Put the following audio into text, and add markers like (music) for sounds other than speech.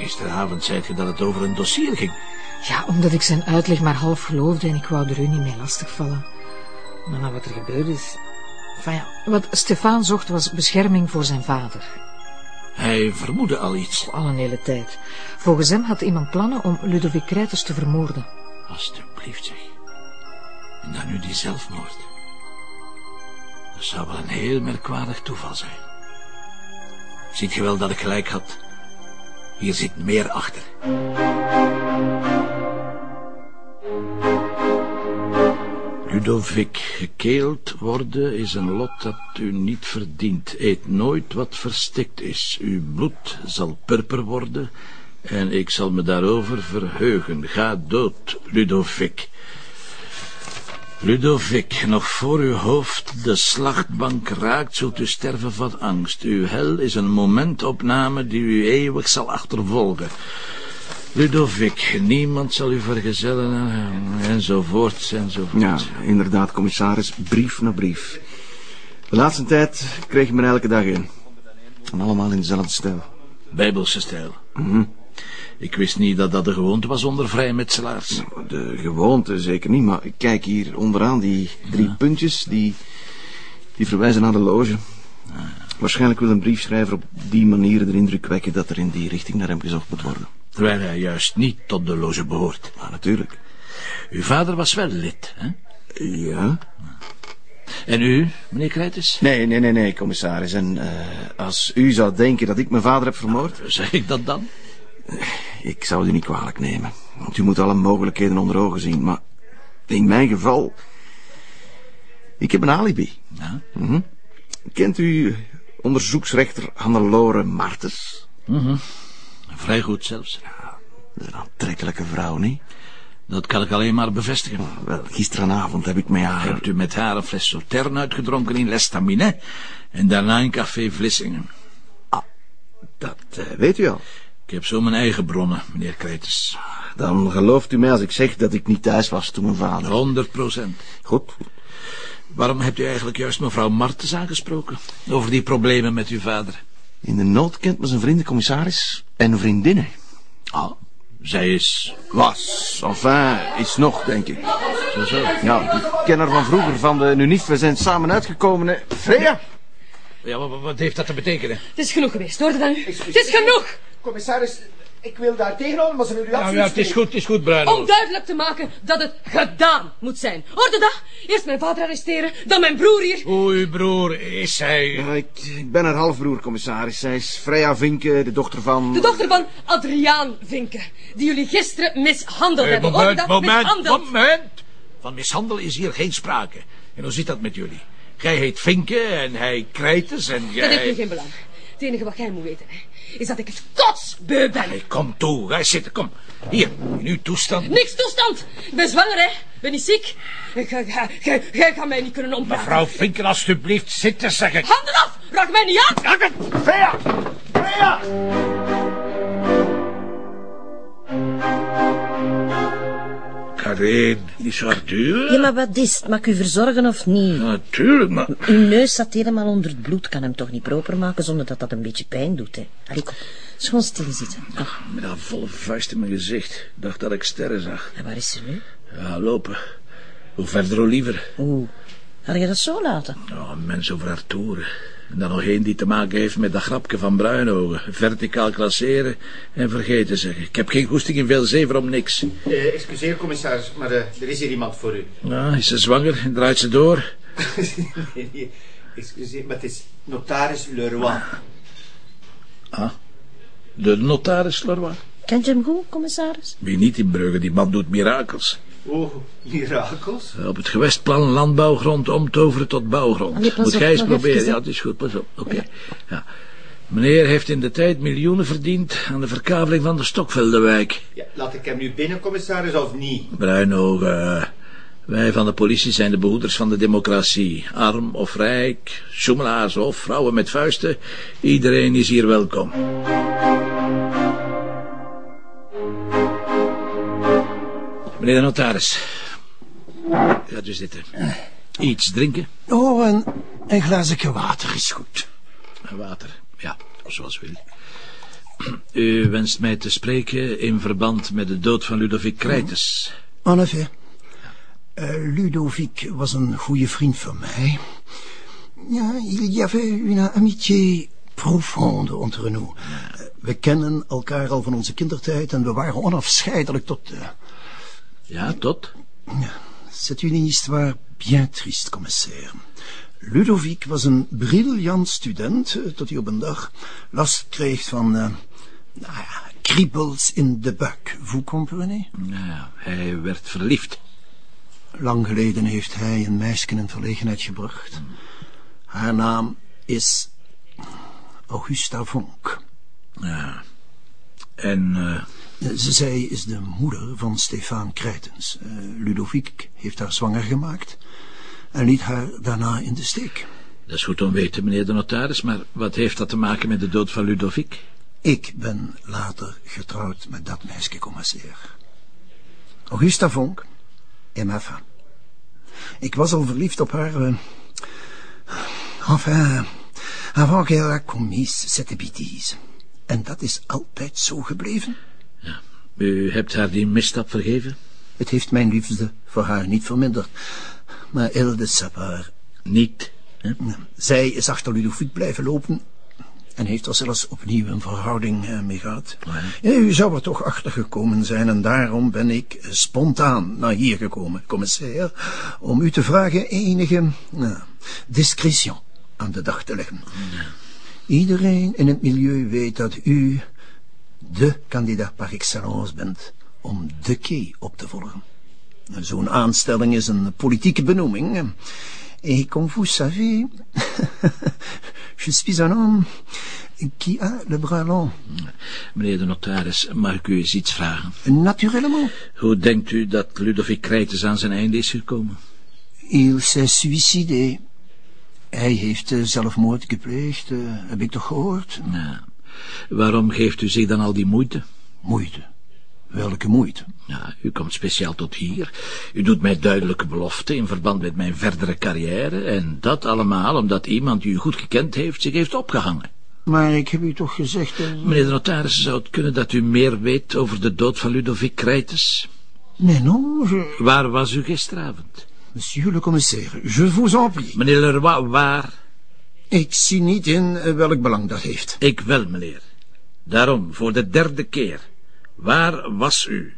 gisteravond zei je dat het over een dossier ging. Ja, omdat ik zijn uitleg maar half geloofde en ik wou er u niet mee lastigvallen. Maar na wat er gebeurd is... Enfin ja, wat Stefan zocht was bescherming voor zijn vader. Hij vermoedde al iets. Al een hele tijd. Volgens hem had iemand plannen om Ludovic Krijters te vermoorden. Alsjeblieft, zeg. En dan nu die zelfmoord. Dat zou wel een heel merkwaardig toeval zijn. Ziet je wel dat ik gelijk had? Hier zit meer achter. Ludovic, gekeeld worden is een lot dat u niet verdient. Eet nooit wat verstikt is. Uw bloed zal purper worden en ik zal me daarover verheugen. Ga dood, Ludovic. Ludovic, nog voor uw hoofd de slachtbank raakt, zult u sterven van angst. Uw hel is een momentopname die u eeuwig zal achtervolgen. Ludovic, niemand zal u vergezellen, enzovoort, enzovoort. Ja, inderdaad, commissaris, brief na brief. De laatste tijd kreeg ik me elke dag in. En allemaal in dezelfde stijl. Bijbelse stijl. Mhm. Ik wist niet dat dat de gewoonte was onder vrijmetselaars. De gewoonte zeker niet, maar kijk hier onderaan die drie puntjes, die, die verwijzen naar de loge. Waarschijnlijk wil een briefschrijver op die manier de indruk wekken dat er in die richting naar hem gezocht moet worden. Terwijl hij juist niet tot de loge behoort. Maar natuurlijk. Uw vader was wel lid, hè? Ja? En u, meneer Krijters? Nee, nee, nee, nee, commissaris. En eh, als u zou denken dat ik mijn vader heb vermoord... Zeg ik dat dan? Ik zou u niet kwalijk nemen. Want u moet alle mogelijkheden onder ogen zien. Maar in mijn geval... Ik heb een alibi. Ja. Mhm. Kent u onderzoeksrechter Hannelore Martens? Mhm. Vrij goed zelfs. Dat is een aantrekkelijke vrouw, niet? Dat kan ik alleen maar bevestigen. Wel, gisteravond heb ik met haar... Hebt u met haar een fles Sautern uitgedronken in Lestamine en daarna in café Vlissingen? Dat eh, weet u al. Ik heb zo mijn eigen bronnen, meneer Kreters. Dan gelooft u mij als ik zeg dat ik niet thuis was toen mijn vader... 100 procent. Goed. Waarom hebt u eigenlijk juist mevrouw Martens aangesproken? Over die problemen met uw vader? In de nood kent me zijn vrienden commissaris en vriendinnen. Ah, zij is... Was. Enfin, is nog, denk ik. Zo, zo. Ja, ik ken haar van vroeger, van de Nunif. We zijn samen uitgekomen, hè. Freya? Ja, wat, wat heeft dat te betekenen? Het is genoeg geweest, hoorde dat nu? Het is genoeg! Commissaris, ik wil daar tegenhouden, maar ze willen u Ja, absoluut ja, het is goed, het is goed, Bruin. Om duidelijk te maken dat het gedaan moet zijn. Hoorde dat? Eerst mijn vader arresteren, dan mijn broer hier. Hoe uw broer is hij? Ja, ik, ik ben haar halfbroer, commissaris. Zij is Freya Vinken, de dochter van... De dochter van Adriaan Vinken, die jullie gisteren mishandeld Eh, hebben. Hoorde moment, dat? moment, Mishandeld. moment. Van mishandel is hier geen sprake. En hoe zit dat met jullie? Jij heet Vinken en hij Krijters en jij... Dat heeft nu geen belang. Het enige wat jij moet weten, hè, is dat ik het kotsbeu ben. Kom toe, ga zitten, kom. Hier, in uw toestand. Niks toestand. Ik ben zwanger, hè. Ben niet ziek. Jij- gaat mij niet kunnen ompraten. Mevrouw Vinken, alstublieft, zitten, zeg ik. Handen af! Raak mij niet aan! Freya! Freya! Karin, is Arthur? Ja, maar wat is het? Mag ik u verzorgen of niet? Natuurlijk, maar... Uw neus zat helemaal onder het bloed. Kan hem toch niet proper maken zonder dat dat een beetje pijn doet, hè? Allee, kom. Schoon stilzitten. Kom. Met een volle vuist in mijn gezicht. Dacht dat ik sterren zag. En waar is ze nu? Ja, lopen. Hoe verder, hoe liever. Oeh. Had je dat zo laten? Oh, een mens over haar toeren. En dan nog één die te maken heeft met dat grapje van Bruinogen. Verticaal klasseren en vergeten zeggen. Ik heb geen goesting in veel zever om niks. Eh, excuseer, commissaris, maar eh, er is hier iemand voor u. Ja, is ze zwanger en draait ze door? (laughs) nee, nee, excuseer, maar het is notaris Leroy. Ah, de notaris Leroy. Kent je hem goed, commissaris? Wie niet in Brugge, die man doet mirakels. Oh, mirakels. Op het gewestplan landbouwgrond omtoveren tot bouwgrond. Moet op, jij eens proberen. Ja, het is goed, pas op. Oké. Ja. Meneer heeft in de tijd miljoenen verdiend aan de verkaveling van de Stokveldewijk. Ja, laat ik hem nu binnen, commissaris, of niet? Bruinogen. Wij van de politie zijn de behoeders van de democratie. Arm of rijk, zoemelaars of vrouwen met vuisten. Iedereen is hier welkom. Meneer de notaris. Gaat u zitten. Iets drinken? Oh, een, een glaasje water is goed. Water. Ja, zoals wil. U wenst mij te spreken in verband met de dood van Ludovic Krijtes. En effet. Euh, Ludovic was een goede vriend van mij. Ja, il y avait une amitié profonde entre nous. Euh, We kennen elkaar al van onze kindertijd en we waren onafscheidelijk tot... eh, Ja, tot? C'est une histoire bien triste, commissaire. Ludovic was een briljant student, eh, tot hij op een dag last kreeg van... eh, nou ja, kriebels in de buik. Vous comprenez? Ja, hij werd verliefd. Lang geleden heeft hij een meisje in verlegenheid gebracht. Haar naam is Augusta Vonk. Ja. En, eh, Zij is de moeder van Stefan Krijtens. Eh, Ludovic heeft haar zwanger gemaakt en liet haar daarna in de steek. dat is goed om weten, meneer de notaris, maar wat heeft dat te maken met de dood van Ludovic? Ik ben later getrouwd met dat meisje, commissaire. Augusta Vonk femme. Ik was al verliefd op haar... eh, enfin, avant qu'elle a commis cette bêtise. En dat is altijd zo gebleven. U hebt haar die misstap vergeven? Het heeft mijn liefde voor haar niet verminderd. Maar elle de Sapar, Niet. Hè? zij is achter Ludovic blijven lopen... en heeft er zelfs opnieuw een verhouding eh, mee gehad. Ja, u zou er toch achter gekomen zijn... en daarom ben ik spontaan naar hier gekomen, commissaire... om u te vragen enige nou, discretion aan de dag te leggen. Iedereen in het milieu weet dat u de kandidaat par excellence bent om de key op te volgen. Zo'n aanstelling is een politieke benoeming. Et comme vous savez, (laughs) je suis un homme qui a le bras long. Meneer de notaris, mag ik u eens iets vragen? Naturellement, Hoe denkt u dat Ludovic Krijtes aan zijn einde is gekomen? il s'est suicidé. Hij heeft eh, zelfmoord gepleegd, eh, heb ik toch gehoord? Ja. Waarom geeft u zich dan al die moeite? Moeite. Welke moeite? Ja, u komt speciaal tot hier. U doet mij duidelijke beloften in verband met mijn verdere carrière. En dat allemaal omdat iemand die u goed gekend heeft zich heeft opgehangen. Maar ik heb u toch gezegd... Meneer de notaris, zou het kunnen dat u meer weet over de dood van Ludovic Krijtes? Nee, non, je... Waar was u gisteravond? Monsieur le commissaire, je vous en prie. Meneer Leroy, waar? Ik zie niet in eh, welk belang dat heeft. Ik wel, meneer. Daarom, voor de derde keer. Waar was u?